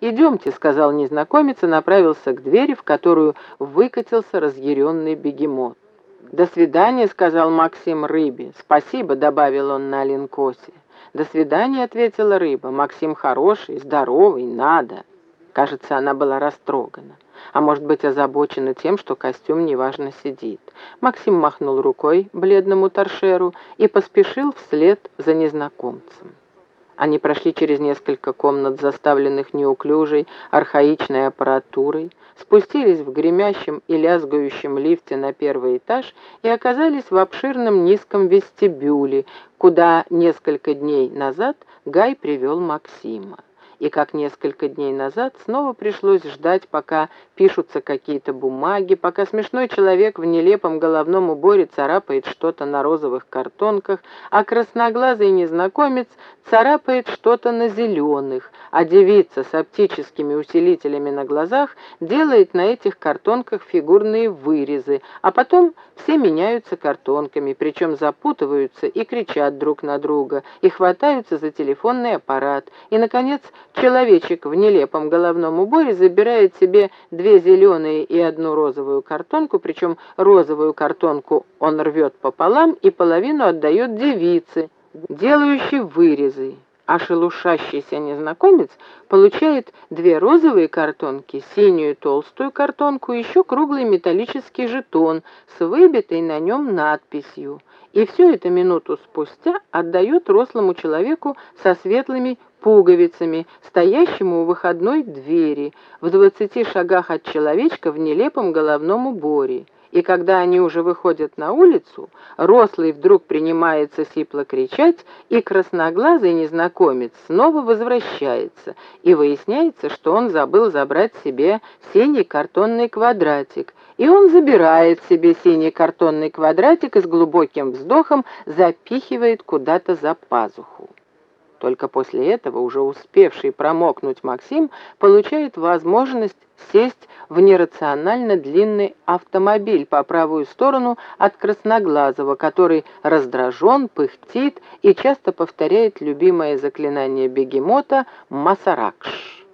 «Идемте», — сказал незнакомец и направился к двери, в которую выкатился разъяренный бегемот. «До свидания», — сказал Максим рыбе. «Спасибо», — добавил он на линкосе. «До свидания», — ответила рыба. «Максим хороший, здоровый, надо». Кажется, она была растрогана, а может быть озабочена тем, что костюм неважно сидит. Максим махнул рукой бледному торшеру и поспешил вслед за незнакомцем. Они прошли через несколько комнат, заставленных неуклюжей, архаичной аппаратурой, спустились в гремящем и лязгающем лифте на первый этаж и оказались в обширном низком вестибюле, куда несколько дней назад Гай привел Максима и как несколько дней назад снова пришлось ждать, пока пишутся какие-то бумаги, пока смешной человек в нелепом головном уборе царапает что-то на розовых картонках, а красноглазый незнакомец царапает что-то на зеленых, а девица с оптическими усилителями на глазах делает на этих картонках фигурные вырезы, а потом все меняются картонками, причем запутываются и кричат друг на друга, и хватаются за телефонный аппарат, и, наконец, Человечек в нелепом головном уборе забирает себе две зеленые и одну розовую картонку, причем розовую картонку он рвет пополам и половину отдает девице, делающей вырезы. А шелушащийся незнакомец получает две розовые картонки, синюю толстую картонку еще круглый металлический жетон с выбитой на нем надписью. И все это минуту спустя отдает рослому человеку со светлыми пуговицами, стоящему у выходной двери, в двадцати шагах от человечка в нелепом головном уборе. И когда они уже выходят на улицу, рослый вдруг принимается сипло кричать, и красноглазый незнакомец снова возвращается, и выясняется, что он забыл забрать себе синий картонный квадратик, и он забирает себе синий картонный квадратик и с глубоким вздохом запихивает куда-то за пазуху. Только после этого уже успевший промокнуть Максим получает возможность сесть в нерационально длинный автомобиль по правую сторону от Красноглазого, который раздражен, пыхтит и часто повторяет любимое заклинание бегемота «Масаракш».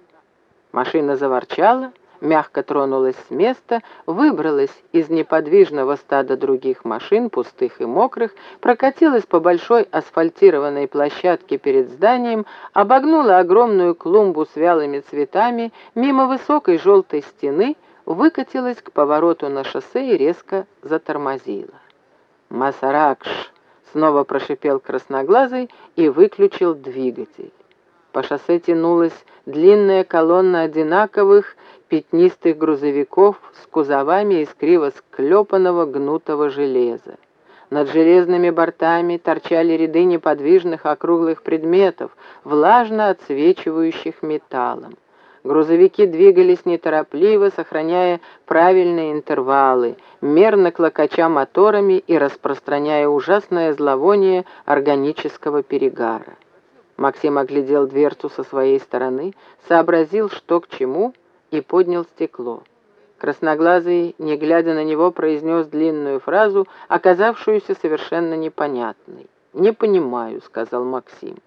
Машина заворчала, мягко тронулась с места, выбралась из неподвижного стада других машин, пустых и мокрых, прокатилась по большой асфальтированной площадке перед зданием, обогнула огромную клумбу с вялыми цветами, мимо высокой желтой стены, выкатилась к повороту на шоссе и резко затормозила. «Масаракш!» — снова прошипел красноглазый и выключил двигатель. По шоссе тянулась длинная колонна одинаковых пятнистых грузовиков с кузовами из криво склепанного гнутого железа. Над железными бортами торчали ряды неподвижных округлых предметов, влажно отсвечивающих металлом. Грузовики двигались неторопливо, сохраняя правильные интервалы, мерно клокоча моторами и распространяя ужасное зловоние органического перегара. Максим оглядел дверцу со своей стороны, сообразил, что к чему — и поднял стекло. Красноглазый, не глядя на него, произнес длинную фразу, оказавшуюся совершенно непонятной. «Не понимаю», — сказал Максим.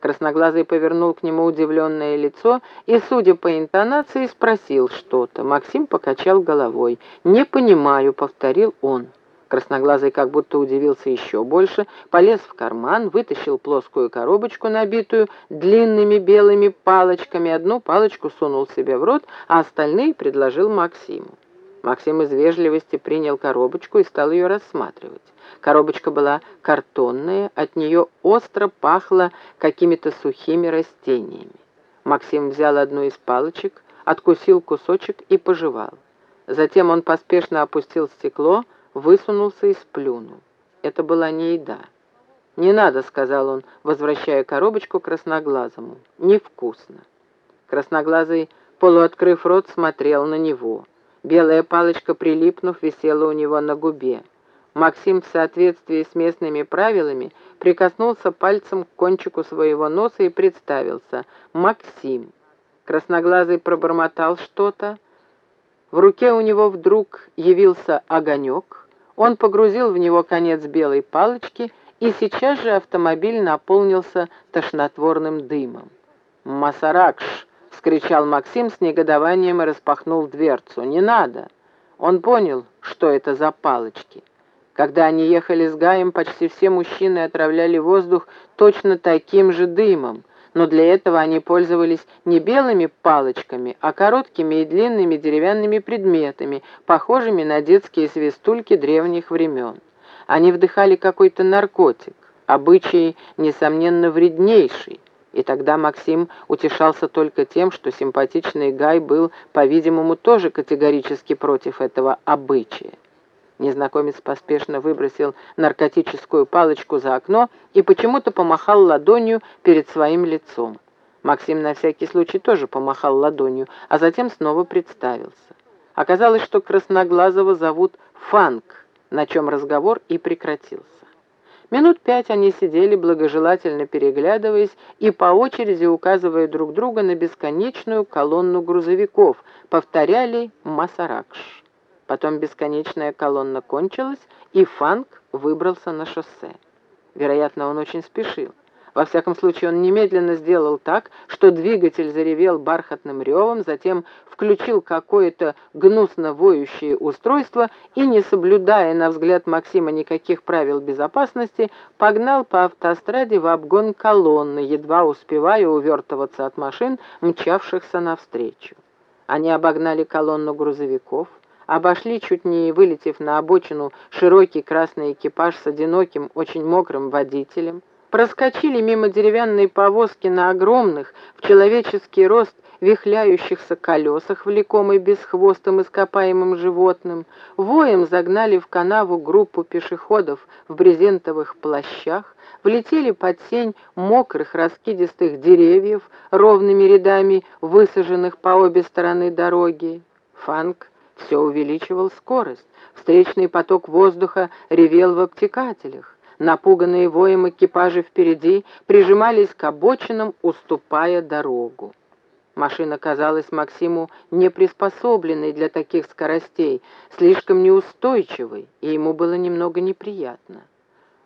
Красноглазый повернул к нему удивленное лицо и, судя по интонации, спросил что-то. Максим покачал головой. «Не понимаю», — повторил он. Красноглазый как будто удивился еще больше, полез в карман, вытащил плоскую коробочку, набитую длинными белыми палочками. Одну палочку сунул себе в рот, а остальные предложил Максиму. Максим из вежливости принял коробочку и стал ее рассматривать. Коробочка была картонная, от нее остро пахло какими-то сухими растениями. Максим взял одну из палочек, откусил кусочек и пожевал. Затем он поспешно опустил стекло, высунулся и сплюнул. Это была не еда. «Не надо», — сказал он, возвращая коробочку красноглазому. «Невкусно». Красноглазый, полуоткрыв рот, смотрел на него. Белая палочка, прилипнув, висела у него на губе. Максим в соответствии с местными правилами прикоснулся пальцем к кончику своего носа и представился. «Максим». Красноглазый пробормотал что-то. В руке у него вдруг явился огонек. Он погрузил в него конец белой палочки, и сейчас же автомобиль наполнился тошнотворным дымом. «Масаракш!» — вскричал Максим с негодованием и распахнул дверцу. «Не надо!» Он понял, что это за палочки. Когда они ехали с Гаем, почти все мужчины отравляли воздух точно таким же дымом, но для этого они пользовались не белыми палочками, а короткими и длинными деревянными предметами, похожими на детские свистульки древних времен. Они вдыхали какой-то наркотик, обычай, несомненно, вреднейший, и тогда Максим утешался только тем, что симпатичный Гай был, по-видимому, тоже категорически против этого обычая. Незнакомец поспешно выбросил наркотическую палочку за окно и почему-то помахал ладонью перед своим лицом. Максим на всякий случай тоже помахал ладонью, а затем снова представился. Оказалось, что Красноглазого зовут Фанк, на чем разговор и прекратился. Минут пять они сидели, благожелательно переглядываясь и по очереди указывая друг друга на бесконечную колонну грузовиков, повторяли «Масаракш». Потом бесконечная колонна кончилась, и Фанк выбрался на шоссе. Вероятно, он очень спешил. Во всяком случае, он немедленно сделал так, что двигатель заревел бархатным ревом, затем включил какое-то гнусно воющее устройство и, не соблюдая, на взгляд Максима, никаких правил безопасности, погнал по автостраде в обгон колонны, едва успевая увертываться от машин, мчавшихся навстречу. Они обогнали колонну грузовиков, обошли, чуть не вылетев на обочину, широкий красный экипаж с одиноким, очень мокрым водителем, проскочили мимо деревянной повозки на огромных, в человеческий рост, вихляющихся колесах, влекомой бесхвостым ископаемым животным, воем загнали в канаву группу пешеходов в брезентовых плащах, влетели под сень мокрых раскидистых деревьев, ровными рядами высаженных по обе стороны дороги. Фанк все увеличивал скорость. Встречный поток воздуха ревел в обтекателях. Напуганные воем экипажи впереди прижимались к обочинам, уступая дорогу. Машина казалась Максиму неприспособленной для таких скоростей, слишком неустойчивой, и ему было немного неприятно.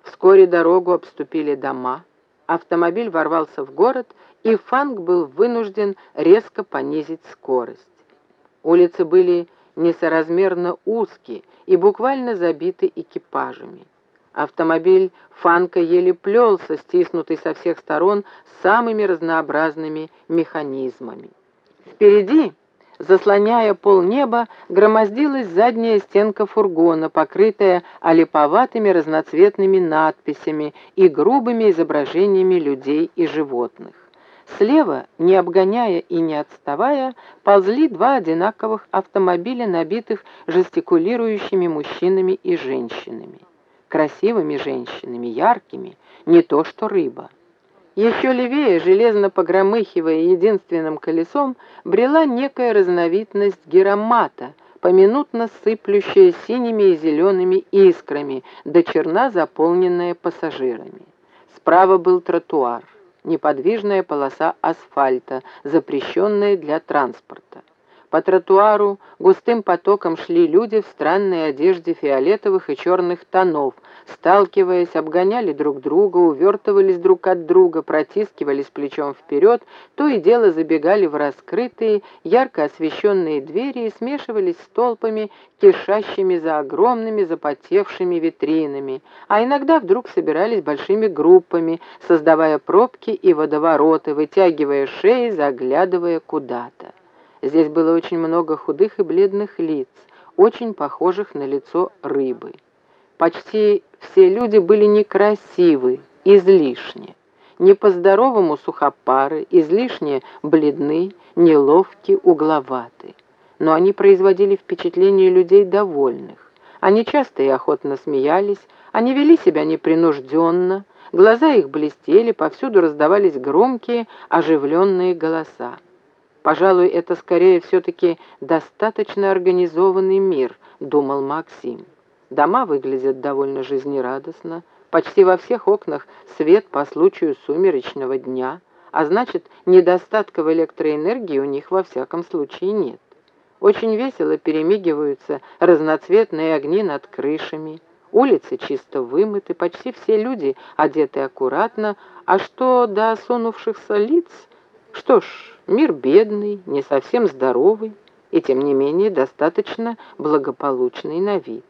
Вскоре дорогу обступили дома, автомобиль ворвался в город, и Фанк был вынужден резко понизить скорость. Улицы были несоразмерно узкие и буквально забиты экипажами. Автомобиль Фанка еле плелся, стиснутый со всех сторон самыми разнообразными механизмами. Впереди, заслоняя полнеба, громоздилась задняя стенка фургона, покрытая олиповатыми разноцветными надписями и грубыми изображениями людей и животных. Слева, не обгоняя и не отставая, ползли два одинаковых автомобиля, набитых жестикулирующими мужчинами и женщинами. Красивыми женщинами, яркими, не то что рыба. Еще левее, железно погромыхивая единственным колесом, брела некая разновидность геромата, поминутно сыплющая синими и зелеными искрами, до черна заполненная пассажирами. Справа был тротуар неподвижная полоса асфальта, запрещенная для транспорта. По тротуару густым потоком шли люди в странной одежде фиолетовых и черных тонов, сталкиваясь, обгоняли друг друга, увертывались друг от друга, протискивались плечом вперед, то и дело забегали в раскрытые, ярко освещенные двери и смешивались с толпами, кишащими за огромными запотевшими витринами, а иногда вдруг собирались большими группами, создавая пробки и водовороты, вытягивая шеи, заглядывая куда-то. Здесь было очень много худых и бледных лиц, очень похожих на лицо рыбы. Почти все люди были некрасивы, излишне. Не по-здоровому сухопары, излишне бледны, неловки, угловаты. Но они производили впечатление людей довольных. Они часто и охотно смеялись, они вели себя непринужденно, глаза их блестели, повсюду раздавались громкие, оживленные голоса. Пожалуй, это скорее все-таки достаточно организованный мир, думал Максим. Дома выглядят довольно жизнерадостно, почти во всех окнах свет по случаю сумеречного дня, а значит, недостатка в электроэнергии у них во всяком случае нет. Очень весело перемигиваются разноцветные огни над крышами, улицы чисто вымыты, почти все люди одеты аккуратно, а что до осунувшихся лиц – Что ж, мир бедный, не совсем здоровый и, тем не менее, достаточно благополучный на вид.